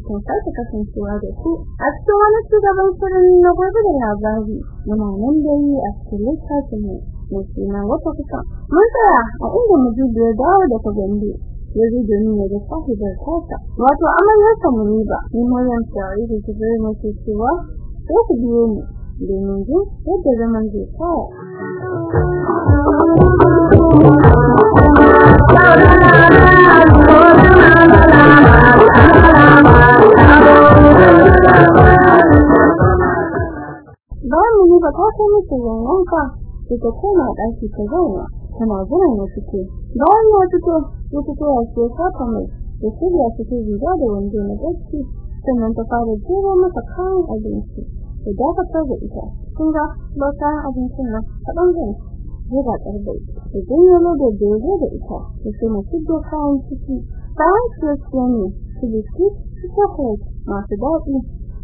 cikin sake kasancewa da ku a cikin wani cigaban shirin na gobe da labari. Muna nan dai a cikin littafin mu mai suna wata kusa. Mun tsaya a inda Mujibu ya dawo daga Gombe. Ya zo domin ya ga sahibar tasa. Wato amaryarsa Muniba. Ni Maryam Sa'id da Jibril nake cewa sai ku biyo ni domin jin yadda zaman zai fara. Bayan mu ta kai musu wanka, sai ta koma ɗaki zauna, tana jiran ya fito. Bayan ya fito, ya fito ya ce fata mai, ya shirya fito riga da wando na gaske, sannan ta fara jera masa kayan abinci. Da dakatar da ita, kun ga ba kayan abincin nan kaɗan zan ya ga ƙarfi. Da ganyo da dogo da ita, ce na fito kayan ciki. Kayan ciye ne, su biskit, su chocolate masu daɗi,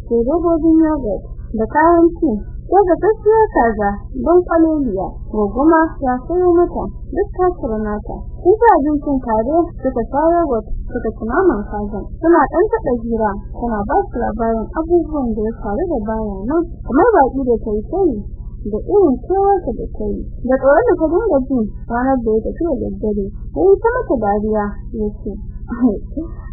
sai robobin yogurt da kayan ci daga gaskiya kaza don kwaleliya gogoma ya sayo mata duk ta nata. Sun ta abincin tare suka fara wa suka ci naman kaza suna ɗan taɗa hira tana ba su labarin abubuwan da ya faru da baya nan. Kamar baƙi da ta yi sani da irin kewarsa da ta yi. Da tsoron da ta dinga ji ranar da ya tafi da daddare ya yi ta mata dariya ya ce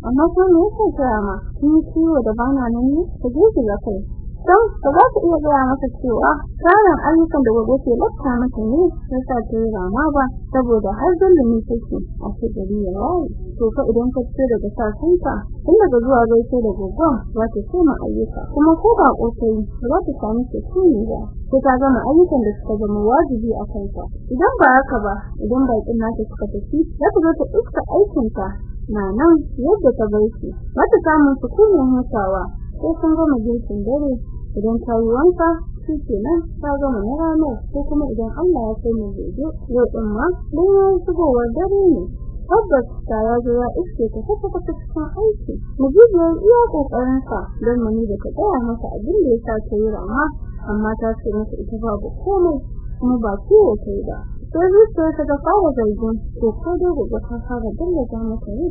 amma ko me yake kira ma? Kin ciwo da bana nan ne? Je ki ga kai. Don ba za ta iya gaya masa cewa tsarin ayyukan da gobe ke lafta mata ne ya sa ta yi rama ba saboda har zulumi take a ce gari ya waye. To fa idan ka fito daga sasunta tun daga zuwa gaishe da gogon za ta soma ayyuka. Kuma ko ba kotai za ta sami sukuni ba. Sai ta gama ayyukan da suka zama wajibi a kanta idan ba haka ba idan bakin nata suka tafi za ta zo ta iska aikinta na nan yadda ta bar shi. Wata samun sukunin hutawa ko sun gama girkin dare idan ta yi wanka shi kenan ta gama na ranar ko kuma idan Allah ya kai mu gobe yau din ma ya shigowar dare ne. Tabbas ta ya zo ya iske ta kafa kafa cikin aiki. Mujibu ya iya ƙoƙarin sa don muni da ka tsaya masa abin da ya sa ta yi rama amma ta ce masa ita babu komai kuma ba ta yi ba. Sai zuciya ta ga fara zargin to ko dai da ta fara dallata mata ne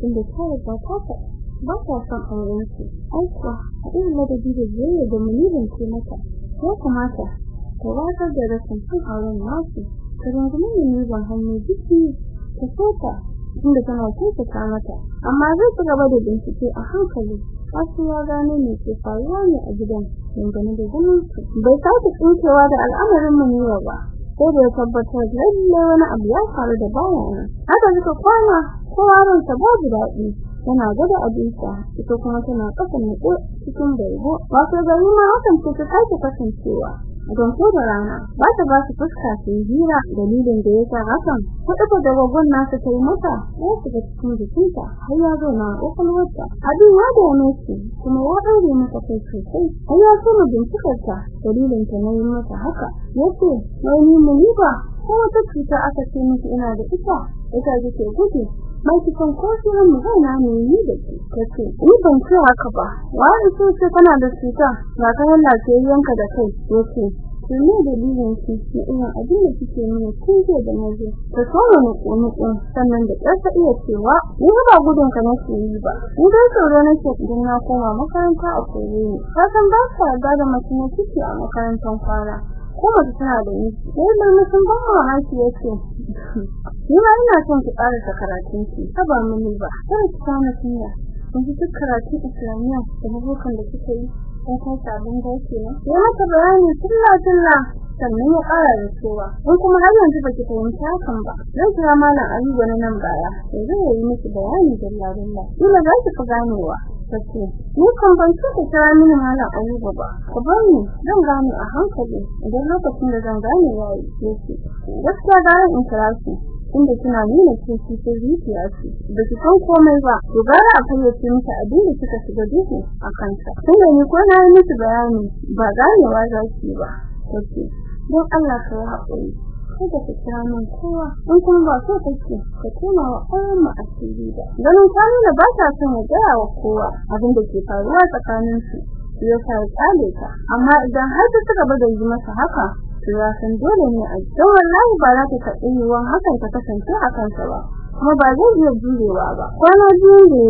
inda ta riga ta faɗa. Ba ta son auren su aika a irin ladabi da biyayya da munirin ce mata ya kamata ta watsar da rashin son auren nasu. Ta rungumi munirin hannu jiki ta sota inda tana kyautata mata. Amma zai ci gaba da bincike a hankali wasu ya gano me ke faruwa ne a gidan dangane da su. Bai sake tsinkewa da al'amarin munira ba sai da tabbatar lalle wani abu ya faru da baya haka suka kwana kowa ransa babu daɗi. Tana gada abinta ita kuma tana kasan nutsu cikin bargo. Wato gari ma hakan ce ta sake kasancewa. Don ko da rana ba ta ba su fuska su hira. Dalilin da yasa hakan kuɗa da wagon nasu ta yi mata ya shiga cikin jikinta har ya zo na kokolwarta abin ya da shi kuma ya ɗaure mata kai sosai har ya so mu bincikar ta dalilin ta na yi mata haka ya ce wai ni mu ba ko wata cuta aka ce miki ina da ita? Ita ce gudu mai cikin kofin mu zai na ne ni da ke. Kace ni ban ce haka ba. Wani so ce kana da cuta ba ta lafiyayyanka da kai. Yace ne dalilin ki? Ne ina abin da kike nuna kin je da naje ta so mu nuku sannan da ƙarfa iya cewa ni ba gudun ka nake yi ba. Ni dai tsoro nake idan na koma makaranta a koyo ni. Ka san ba ka da mutum kike a makarantar kwana ko ba tana da ni sai da mutum ban mamaki ya ce ni ma ina son ki ƙara ta karatun ki. Saba mini ba sai ki samu tunya kun ji duk karatun islamiyya da bukan da kike yi ko ta sabon gaske ne ya maka bayani tilla tilla sannan ya ƙara da cewa in kuma har yanzu baki fahimci hakan ba. Zan kira malam Ayuba na nan baya sai zai yi miki bayani dalla dalla kila za ki fi ganewa. Kace ni kan ban ci ka kira mini malam Ayuba ba. Ka bar ni zan gane a hankali idan lokacin da zan gane yayi yake gaskiya ga in kira shi inda kina nuna cewa ta zuciya ce da ki san komai ba to gara a fayyace miki abin da kika shiga duhu a kanta tunda ni ko na yi miki bayani ba ganewa za ki ba. Kace don Allah ka yi haƙuri. Kada ka kira kowa. In kuma ba so kake ka tuna wa mu asiri da ganin ka nuna ba ta son ya gaya wa kowa abin da ke faruwa tsakanin su ya sa ya tsale ta. Amma idan har ta gaba da yi masa haka to ya san dole ne a don wallahi ba za ta taɓa yiwuwan hakan ta kasance a kansa ba. Kuma ba zai iya jurewa ba. Kwana biyu da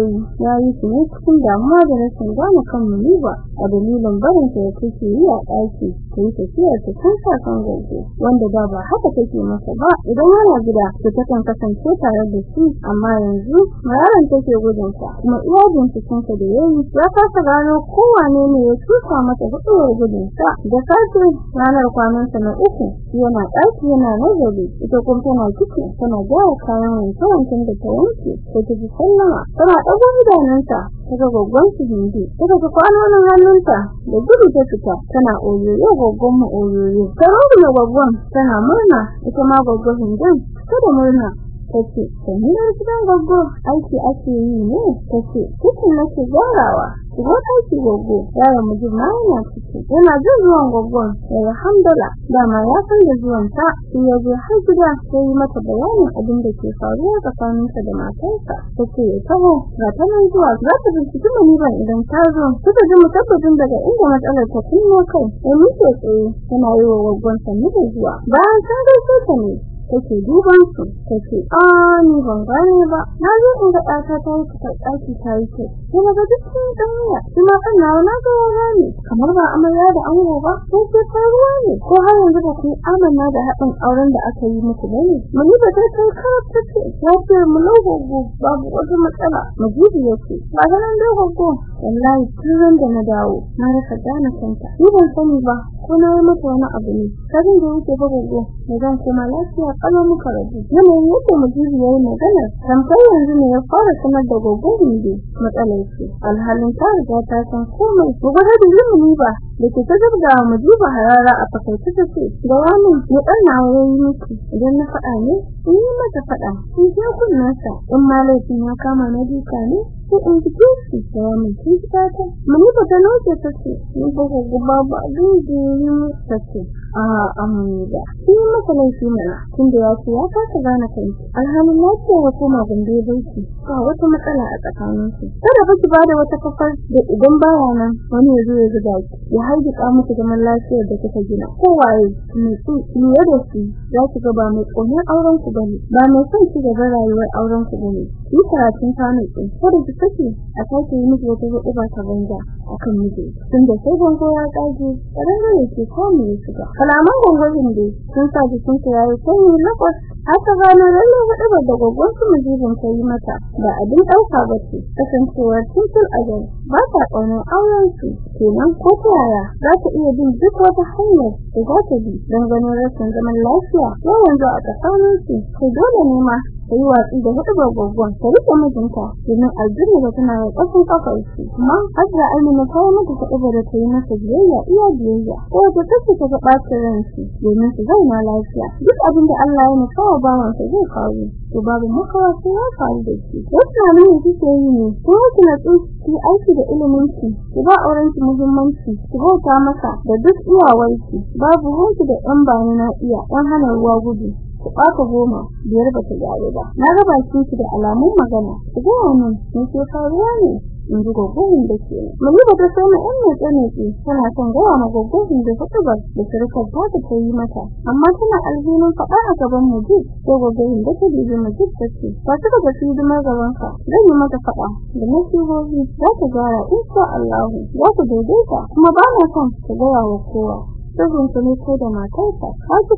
ya yi su ne cikin damuwa da rashin gane kan muni ba a dalilin barin ta yake yi a ɗaki. Ta yi tafiyar ta kan sa kan gobe wanda da ba haka take masa ba. Idan yana gida ta takan kasance tare da shi amma yanzu yaron take gudun sa kuma iya binciken sa da yayi ya kasa gano kowane ne ya tuka mata huduwar gudun sa. Da safe ranar kwanan sa na uku yana ɗaki yana nazari. Ita kuma tana ciki tana gyara kayan wanke-wanken da ta wanke ko ta ji sallama. Tana ɗago idanunta daga goggon su hindi daga ga kwanonin hannunta da gudu ta fita tana oyoyo goggon mu oyoyo ta rungume goggon tana murna ita ma goggon hindin ta da murna. Tace sanin gidan goggo aiki ake yi ne? Tace cikin nake gyarawa. Shigo ɗaki goggo, yaron mijin ma ciki. Yana jin zuwan goggon, sai alhamdulillah, dama ya san da zuwan ta, sai ya je har gida sai mata bayanin abin da ke faruwa tsakaninsa da matarsa. Tace ya taho, ga ta nan zuwa, za ta binciki maniban idan ta zo. Suka ji mutabbatin daga inda matsalar ta kunno kai, ya muke tsaye, yana yi wa goggon sannu da zuwa. Bayan ta gaishe ta ne, take duban su take a ni ban gane ba na zo in ga ɗata ta yi ta ɗaki ta yi ce kuma ga duk sun dan waya kuma kan nawa na gane kamar ba amarya da ango ba ko ce faruwa ne. Ko har yanzu ba ku amanna da haɗin auren da aka yi muku ba ne. Mun ba ta kai karata ce ya ce mu logogo babu wata matsala. Mujibi ya ce ba ga nan da gogo wallahi tun da na dawo na rasa gane kanta. Ni ban sani ba ko na yi mata wani abu ne. Kafin da wuce ba gogo da zan koma lafiya kalau muka rabu. Yanayin yadda mujibi yayi magana tamkar yanzu ne ya fara sanar da gogo hindi matsalar shi. Alhalin ta riga ta san komai gogo da yin ba. Da ke ta da mujiba harara a fakaice ta ce da wani ya dan nawa yayi miki. Idan na faɗa ne in yi mata faɗa. In ji kunnansa in ma laifin ya kama na duka ne ko in ji shi da wani kisa ta. Muni ba ta noke ta ce ni ba gogo babu abin da yi ta ce. A amida shi maka laifi mana tunda ya ce ya kasa gane kai alhalin lafiya ya koma gande baiki ba wata matsala a tsakanin su kada ba ki ba da wata kafar da idan baya nan wani ya zo ya zuba ki haidika muku zaman lafiyar da kika gina. Ko waye ni su ni da shi za ki ga ba mai ƙaunar auren ku ba ne ba mai son ci gaba rayuwar auren ku ba ne ki karatun ta ne kada ki sake a sake yi miki wata huɗuba ta banza akan miji. Tunda sai gongo ya ran ne ke komi ya shiga. Kalaman gongon da sun sa jikin sa yayi sanyi lakwas haka gano lalle huɗubar da gongon su mijin ta yi mata. Ba abin ɗauka ba ce kasancewar tuntun ajal ba ta ƙaunar auren su kenan ko yaya? Za ta iya bin duk wata hanyar da za ta bi don ganin rashin zaman lafiya. Ko yanzu a tsakanin su sai dole ne ma ta yi watsi da huɗu gwaggon ta riƙe mijinta domin aljanna da tana da ƙasan kafar shi amma hajja amina ta yi mata kuɗi da ta yi masa biyayya iya biyayya. Ko ta tace ta ga ɓacin ran shi domin su zauna lafiya. Duk abin da Allah ya nufa wa bawan sa zai faru to babu makawa sai ya faru da shi. Wata ne kike yi ne ko kina ki aiki da ilimin ki ki ba auren muhimmanci ki bauta masa da duk iyawarki babu hoki da ɗan bani na iya ɗan hana ruwa gudu. Ku ɓata goma biyar ba ta gyaru ba. Na ga bakin ki da alamun magana. Ga wannan ne ke faruwa ne? In ji gogohin da ke mani ba ta sai in mai tsane ki tana son gawa ma gogohin da ta ba da surukar ta ta yi mata. Amma tana alhinin faɗa a gaban mujib ko gogohin da ta bibi mujib ta ce ba ta ga su hidimar gaban ka. Zan yi mata faɗa. Da nasihohi za ta gyara insha Allah za ku daidaita kuma ba na son ta gaya wa kowa. Sabon ne ko da matarsa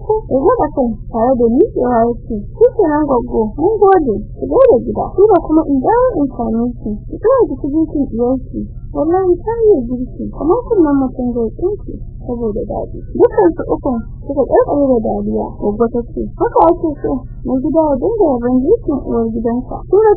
ko ya ga kai tare da ya yake kike nan goggo mun gode ki gode gida kuma kuma in dawo in same ki ki ga ki cikin iyaki wallahi sai ya girki kuma kullum mutum zai tsinki saboda daɗi dukkan su uku suka karkare da dadiya goggo ta ce haka ake so mu gida ya dinga yaban girkin uwar gidansa ko da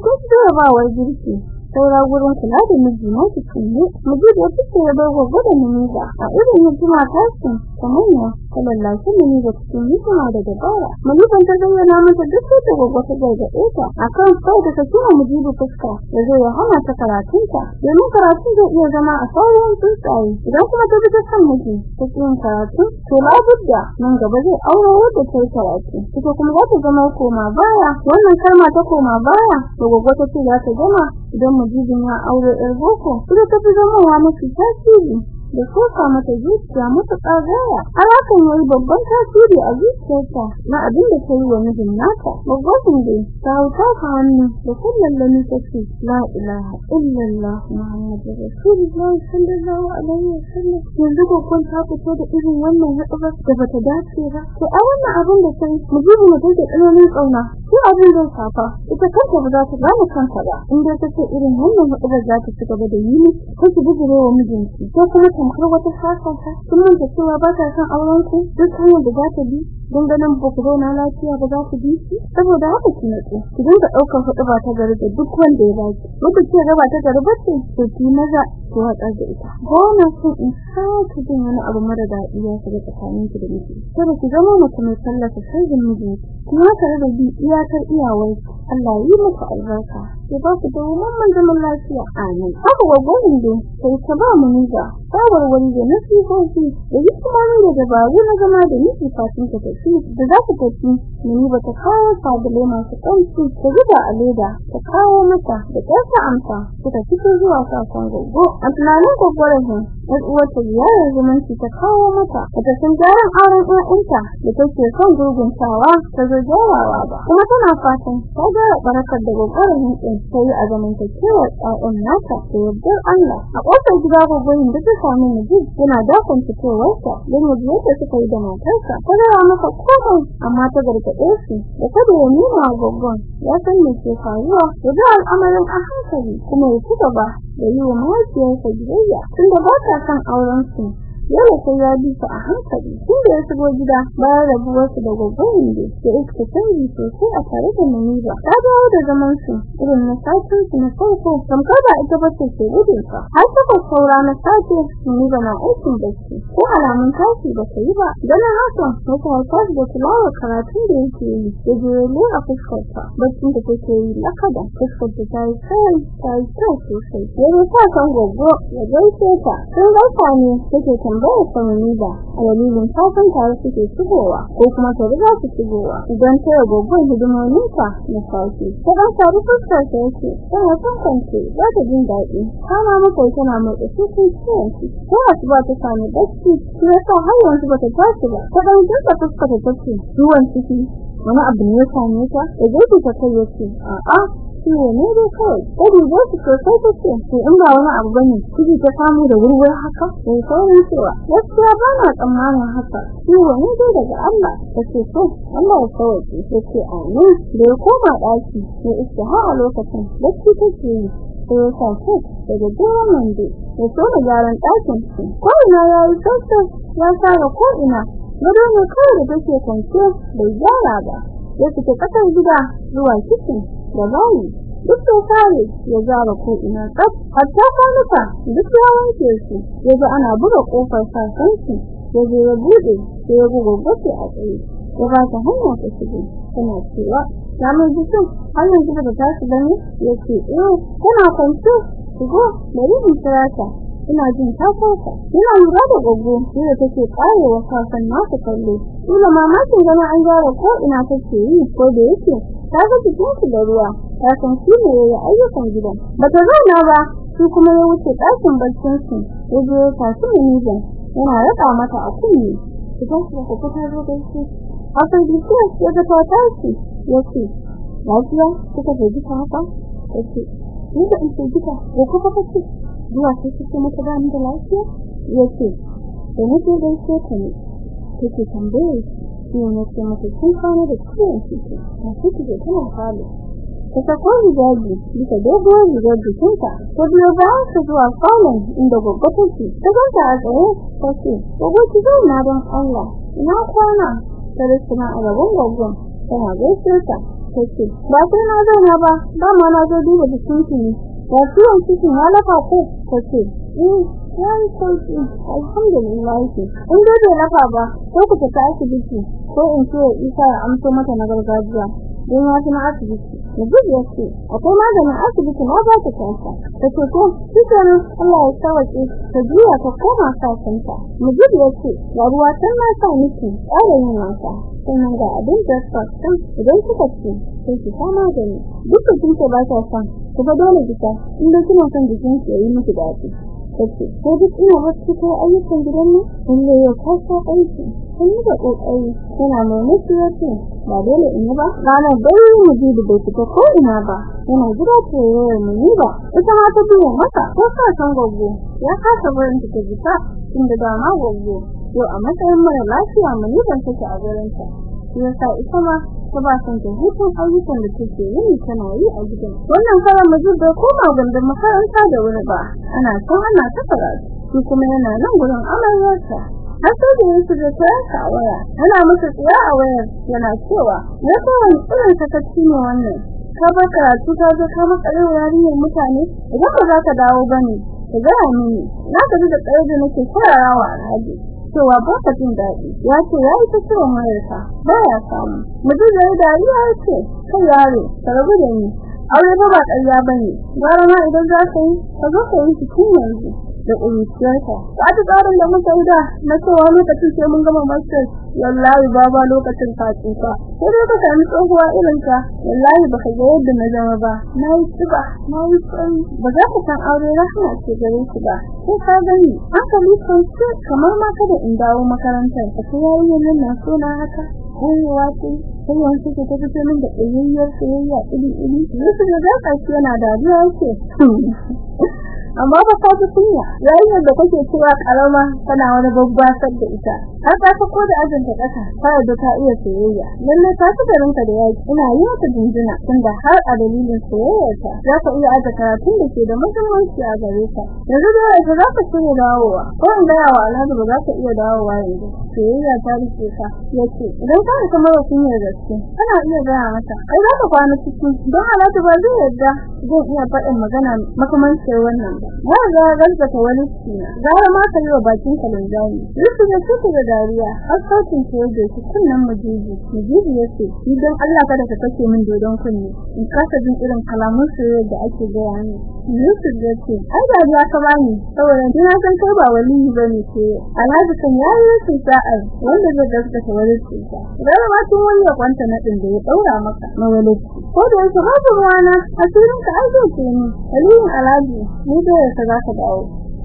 ba girki saura gurin kula da miji na su kunne miji da take ya bar gogo da mimiza a irin hikima ta su kamar ya kallallashi mini da cikin hikima da dabara. Miji ban ta bayyana mata duk da gogo ta. Daga ita akan sai da ta kuma miji da fuska da zai hana ta karatun ta domin karatu zai iya zama a sauran tsuntsaye. Idan kuma ta bi ta kan miji ta cikin karatu to labudda nan gaba zai aure wadda ta karatu. Ita kuma za ta zama koma baya. Wannan kalma ta koma baya da gogo ta ce za ta gama idan mujibin ya aure yar boko. Kuma ta fi zama wa mafi tasiri. Da soka mata zuciya mata tsagaya har hakan yayi babban tasiri a zuciyarta na abin da ta yi wa mijin nata. Magwajin da ta hauta ka hannu da kullum da nita ce la ilaha illallah muhammadu rasulullah sallallahu alaihi wasallam yanzu ko kun ta fito da irin wannan haɗuwar da bata dace ba. To a wannan abin da sai mujibu mu take tsananin ƙauna ko abin zai safa ita kanta ba za ta gane kanta ba. Inda ta irin wannan haɗuwar za ta ci gaba da yi ko ki bijire wa mijinki ko kuma tamkar wata sasanta. Kun manta cewa ba ta son auren ku duk hanyar da za ta bi don ganin ba ku zauna lafiya ba za ku bi shi. Saboda haka ki natsu ki dinga ɗaukar huɗu ba ta gari da duk wanda ya baki wanda ke gaba ta gari ba ce to ki maza. Ki watsar da ita. Na son in sake jin wani abu mara daɗi ya shiga tsakanin ki da miji. Kada ki zama mace mai tallafa sirrin mijinki kuma tare da bi iyakar iyawar Allah yi maka albarka. Ya ba ku da wannan zaman lafiya. Amin. Haka gwagwarin da sai ta ba mu niga shawarwari da nasihohi da hikimomi da dabaru na zama da miji kafin ta tafi da za ta tafi ni ba ta kawo sabulai masu ƙarfi ta zuba a leda ta kawo mata da ƙarfa amsa. Suka fito zuwa kasuwan gogo a tunanin gwagwarin ɗan uwarta ziyarar zumunci ta kawo mata ta san jaran auren ƴaƴanta da take son gurguntawa ta zo ba. Kuma tana fatan ta gyara barakar da gwagwarin ɗin ta yi a zamantakewar ƴaƴan nata da yardar Allah. A ƙofar gida gwagwarin da ta sami Najib yana dakon fitowarsa don ya yadda suka yi da matarsa. Ta gaya masa komai amma ta gargaɗe shi da kada ya wa gwaggon ya san me ke faruwa bi al'amarin a hankali kuma ya ci gaba da yi wa mahaifiyarsa biyayya tunda ba ta son auren su yau sai ya bi su a hankali tunda ya shigo gida bayan rabuwar su da gwaggon da ya iska canji sosai a tare da Muniba ta dawo da zaman su irin na satin su na farko tamkar ba ita ba ce ke gudun sa har ta saura na sace Muniba na aikin bacci ko alamun tashi ba ta yi ba. Dan haka ta tashi da tilawa karatun da yake yi da jere a fuskar ta baccin da take yi lakada fuskar ta yi kai ta yi kyau sosai. Ya ta kan gwaggo ya gaishe ta. Sun gaisa ne take tambayar ta Muniba a dalilin kafin tare suke shigowa ko kuma ta riga su shigowa. Idan ta yi gwaggon hidimominta na sauƙi ta ɗan saru fuskar ta yake tana son kwance za ta jin daɗi? Kama maka tana mai cikin ciwon ciki. Ko asuba ta sami bacci shi yasa har yanzu bata tashi ba. Ta ɗan jinta fuskar ta tace ciwon ciki wani abu ne ya same ta? Da zai ta kai ya ce a'a ciwo ne dai kawai. Ko dubo su sosai ta ce. To in ba wani abu ba ne kiji ta samu da wurwur haka sai saurin cewa. Gaskiya ba na tsammanin haka. Ciwo ne dai daga Allah ta ce to Allah ya sauke ta ce amin. Da ya koma ɗaki ya iska har a lokacin bacci take yi. Sai ya sa daga jiran mande ya so da gyaran ɗakin su ko ina ya yi sassa ya fara ko ina gado ne kawai da take kwance bai gyara ba. Ya fita ƙasar gida zuwa kicin. Da bayi duk da kare ya zara ko ina tsaf. Hatta kwanuka duk ya wanke su. Ya ga ana buga ƙofar sasanci ya je ya buɗe sai ya buga gobe a tsaye. Ya ba ta hanya ta shigo. Tana cewa ya mai jikin har yanzu da ta shi ba ne ya ce eh tana kwance. Shigo bari kira ta. Ina jin ta fasa ina lura da goggo da take karewa kafin nasu kallo. Kila mamakin gama an gyara ko ina take yi ko da yake ta ga jikinsu da ruwa ta san shi ne yayi ayyukan gidan. Bata zauna ba shi kuma ya wuce ɗakin barcin su ya je ya tashi mijin yana raka mata a kunne. Idan su ka ta zo gaishe haka dike ya ga ta tashi ya ce lafiya kuka ga jika haka? Ya ce ni da in ce jika ko kuma kace zuwa sai kike mata ba ni da lafiya? Ya ce da nake gaishe ta ne. Take tambaye shi ne ce mata da ciwon ciki na ciki da tana falo ta sako hijabi bisa dogon rigar jikinta ta biyo bayan ta zuwa falon inda goggo take ta ganta a tsaye ta ce goggo ki zo na don Allah ina kwana ta rikina a gaban goggon tana gaishe ta ta ce ba sai na zauna ba dama na zo duba jikinki ne ba ciwon cikin ya lafa ko ta ce yayi sauƙi alhamdulillah in dai bai lafa ba ku tafi asibiti ko in ce isa ya amso mata na gargajiya. Don ya na asibiti. Mujib ya ce akwai maganin asibiti na ba ta kansa ta ce ko shikenan Allah ya sauke ta juya ta koma sasanta Mujib ya ce ga ruwa tun na sa miki ƙara yin wasa ga abin da fasin idan kika ce sai ki sa magani. Duk da kin ce ba ta son ku ga dole kika inda kina son jikin ki yayi miki daɗi. Take ko duk ina wasu ko ayyukan gidan nan lalle ya kasa aiki kun da ƙoƙari mai nufi ya ce ba dole in ba. Ranar dai mu ji da fita ko ina ba. Yana gida ce yayin mu yi ba. Ita ma ta biyo mata ko ka san goggo. Ya kasa barin ta fita inda da ma goggo. Yau a matsayin mara lafiya mu yi ban take a gurin ta yasa ita ma ta ba san ta hutun ayyukan da take yi tana yi a gidan. Wannan karan mijin bai koma gandun makaranta da wuri ba. Ana son ana ta karatu. Shi kuma yana nan gurin amaryarsa har sai da yake da ta shawara ana masa tsiya a wayar yana cewa ya kawai irin sakaci ne wannan? Ka ba karatu ka zo ka maka yarinyar mutane? Idan ba za ka dawo ba ne ka gaya mini. Na gaji da tsaye da nake kwararawa alhaji cewa ba ka jin daɗi. Ya ce ya yi ta cewa mayarsa ba ya samu. Mutum ya dariya ya ce kai yaro ka rabu da ni. Aure ba ba ƙarya ba ne. Gara ma idan za ka yi ka zo ka yi cikin yanzu. Da ƙuruciyarka ta ta tsarin da muka yi da na cewa lokacin sai mun gama masters wallahi baba lokacin ka ko dai ka sami tsohuwa irin ka wallahi baka ga yadda na zama ba. Na yi tsiba na yi tsayi. Ba za ka san aure rahama ce gare shi ba. Ko ka gani hankali kan ce kamar ma kada in dawo makarantar. Ka ta yayi nan na so na haka. Kowa ce yanzu ke ta fito min da ɗayayyar soyayya iri iri yusuf da za ka yana dariya yake. amma ba ka ji kunya. Yayin da kake cewa karama tana wani babbasar da ita. Har ka fa ko da ajin ta kasa sai da ta iya soyayya. Lalle ta fi garinka da yaki ina yi mata jinjina tunda har a dalilin soyayyarta za ka iya aje karatun da ke da muhimmanci a gare ka. Yanzu da yake za ka shirya dawowa. Ko in ga yawa alhaji ba za ka iya dawowa yanzu. Soyayya ta riƙe ka. Yace idan ka riƙa mara kunyar gaske kana iya gaya mata. Ai za ka kwana ciki don alhaji ba zai yarda zai iya faɗin magana makamancin wannan ga ganta ta wani tsina gara ma ka yi bakin ka linjani Yusuf ya ce da dariya har sautin ke da shi kunnan majiji majiji ya ce idan Allah kada ka kace min dodon kunne. In kasa jin irin kalamun soyayya da ake gaya ni Yusuf ya ce ai dariya ka bani saboda ina san kai ba waliyi ba ne ce Alhaji kan yayi rashin sa'a wanda zai gaskata wani tsita gara ma tun wani kwanta na din da ya daura maka na wani ko da yake babu ruwana asirin ka zai ce ni. Aliyin Alhaji ni ka za ka dawo.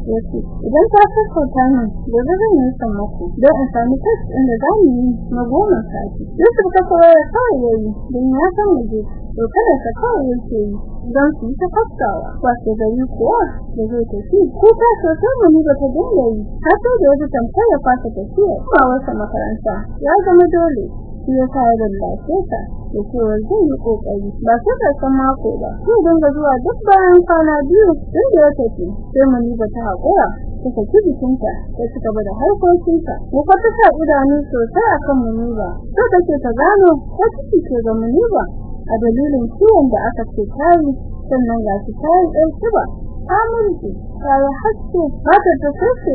Yace idan ka sassauta min gobe zan yi sammako don in sami test ɗin da za mu yi na goma sati. Yusuf ka kawai ya kawai yayi don ya san waje to kada ka kawai yake yi don su ta faskawa wato gari kuwa da zai tafi. Ko ta so ta muni ba ta dinga yi. Har sai da wata tamkar ya fasa tafiya ba wata makaranta. Ya zama dole. Shi ya sa ya ta da cewa zai yi ƙoƙari ba sai ka san mako ba sai dinga zuwa duk bayan kwana biyu sai da ya tafi. Sai muni ba ta haƙura ta saki jikinta ta ci gaba da harkokinta. Ko ka ta sa idanu sosai akan muni ba sai take ta gano ko ciki ke ga muni ba a dalilin ciwon da aka ce tayi sannan ga shi tayi ɗan kiba. Ta ta yi haske ba ta ta sace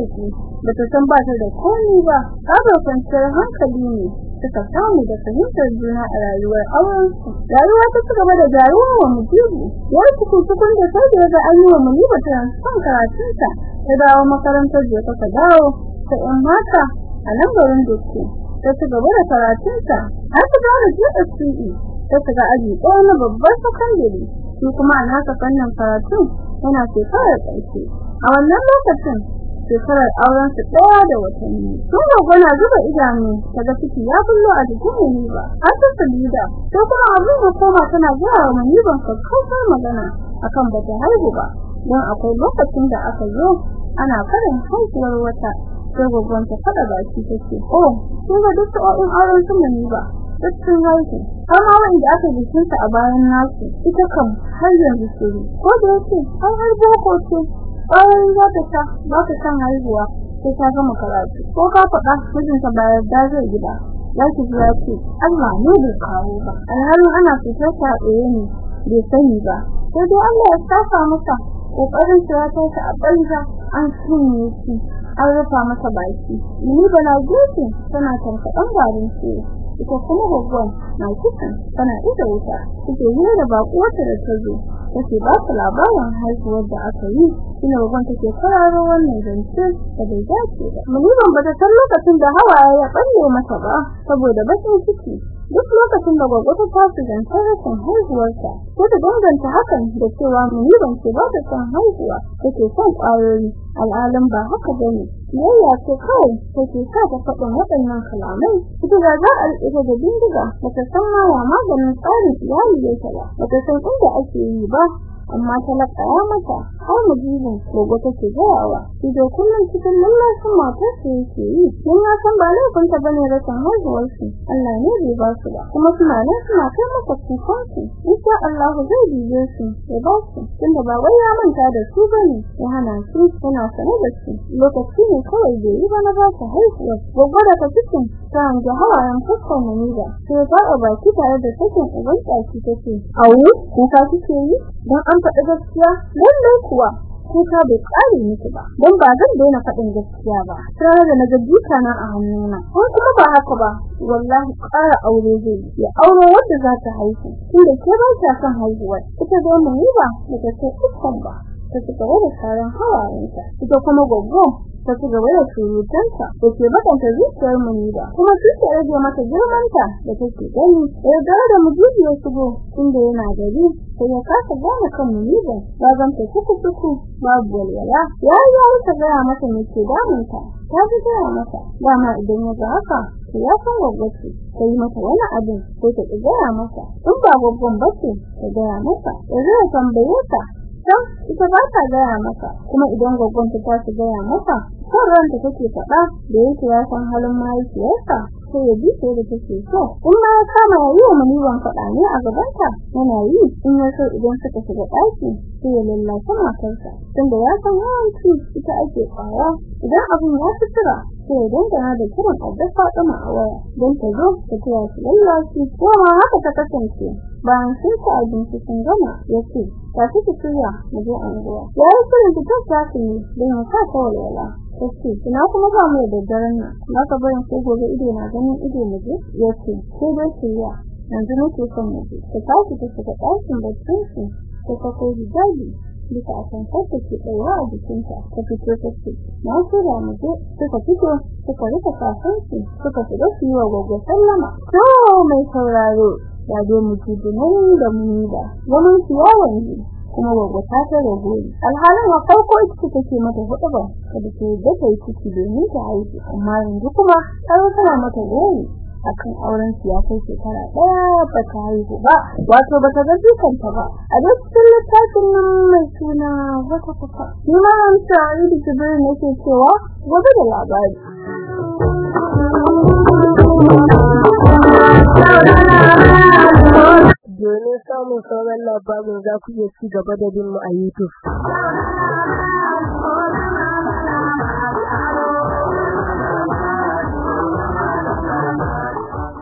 ba ta san ba ta da komai ba ta ba kwanciyar hankali ne. Suka samu da fahimtar juna a rayuwar auren su rayuwa ta ci gaba da jaruwa wa mujibu wai kuku tukun da sai da an yi wa mujibu ta son karatunta ta dawo makarantar da ta dawo ta yan mata a nan garin ta ci gaba da karatunta har ta dawo JSCE ta shiga aji ɗaya na babbar sakandare. Shi kuma a nasa fannin karatun yana shekarar ƙarshe. A wannan lokacin shekarar auren su ɗaya da watanni. Sun gona zuba idanu daga ciki ya bullo a jikin Muniba har ta sabida to kuma abin da koma tana zuwa wa Muniban kakkausar magana akan bata haihu ba. Don akwai lokacin da aka zo ana karin haihuwar wata sai gwaggon ta fada baki take oh kun ga duk sa'o'in auren su Muniba sun haihu. Amma wanda aka bikin a bayan nasu ita kam har yanzu shiru ko da yake har har boko ce. Bayan za ta ta ba ta san haihuwa sai ta gama karatu. Ko ka faɗa mijinta ba yarda zai gida. Ya ki ji ce Allah ne bai kawo ba. Alhalin ana fitar ta tsaye ne bai sani ba. Sai dai Allah ya saka masa ƙoƙarin sa ya kai a banza an sunye shi an rufa masa baki. Ni bana gefe tana karkaɗan garin ce ita kuma gwaggon na kisan tana ita wuta take yi da bakuwarta da ta zo. Take ba ta labarin haihuwar da aka yi. Ina gwaggon take kwararo wannan zance da bai dace ba. Muliman ba ta san lokacin da hawaye ya balle mata ba saboda bakin ciki. Duk lokacin da gogo ta tafi zantar rashin haihuwarta ko ta danganta hakan da cewa muni ban ce ba ta son haihuwa take son ƙwayoyi. Al'alan ba haka ba ne yayya ce kawai take sa ta faɗin waɗannan kalamai. Ita da za a riƙe da bindiga bata san ma ya maganin tsarin iyali yake ba bata san inda ake yi ba. Amma talaka ya mata har mujibin gogo take gayawa. Ido kullum cikin lallashin matar su yake yi. Don ya san ba laifin ta ba ne rashin haihuwar su Allah ne bai ba su kuma suna nan suna kai masa kukan su. Insha Allah zai biye su ya ba su. Tunda ba wai ya manta da su ba ne ya hana su yana sanar da su. Lokaci ne kawai bai yi ba na ba su haihuwa gogo da ta cikin ta hange hawayen fuskar Munira sai ta a baki tare da sakin uban tsaki take awu kuka kike yi dan an faɗi gaskiya lallai kuwa kuka bai kare miki ba don ba zan daina faɗin gaskiya ba sai da na ga duka na a hannuna ko kuma ba haka ba wallahi ƙara aure zai ya aure wanda za ta haihu tunda ke ba ta son haihuwa ita dai mu ba da ta iskan ba ta ci gaba da karan hawayenta ita kuma goggo ta ci gaba da surutanta da ke bakanta zuciyar mu ne ba. Kuma duk da rage mata girmanta da take gani. Ya gara da mujibi ya shigo inda yana gari sai ya kasa gane kan mu ne ba. Ya ganta kuku kuku babu walwala. Ya yi ya riƙa gaya mata me ke damunta. Ta fi gaya mata dama idan ya ga haka ya san gwagwaci ta yi mata wani abin sai ta gaya masa. In ba gwaggon ba ce ta gaya masa. Ya zai tambaye ta dan ita ba ta gaya masa kuma idan gwaggon ta tashi gaya masa kan ranta take faɗa da yake ya san halin mahaifiyarsa sai ya bi sai da take so. In ma ya kama ya yi wa maniwan faɗa ne a gabanta yana yi. In ya so idan suka shiga ɗaki sai ya lallasa matarsa. Tunda ya san yawanci ita ake ƙwaya. Idan abin ya fitura sai ya dangana da kiran abda Fatima a waya don ta zo ta kira shi lallashi kuma haka ta kasance. Bayan sun ci abinci sun gama ya ce ta ci ki tuya mu je anguwa ya yi kiran ta ta su ne don ya sa ta walwala. Ta ce ina kuma ba mu da daren nan. Na ka barin sai gobe ido na ganin ido mu je. Ya ce sai dai tuya yanzu nake son mu je. Ta tashi ta shiga ɗakin baccin su ta sako hijabi. Bisa a kan kanta ke tsayawa a jikinta ta fito ta ce na tura mu je suka fito suka riƙa kafansu suka shiga su yi wa gwagwa sallama to mai sauraro ya dai mu ji nan da mu da zaman ciyawan ne kuma gwagwa ta ta ragori alhalin a farko ita take mata huɗu ba kada ta yadda ta yi ciki domin ta haihu amma yanzu kuma ta tana mata gori akan auren su ya kai shekara ɗaya ba ta haihu ba. Wato ba ta ga dukanta ba. A cikin littafin nan mai suna wata kuka ni ma an tsari da jibril nake cewa gobe da labari. Domin samun sauran labarin za ku iya ci gaba da bin mu a YouTube.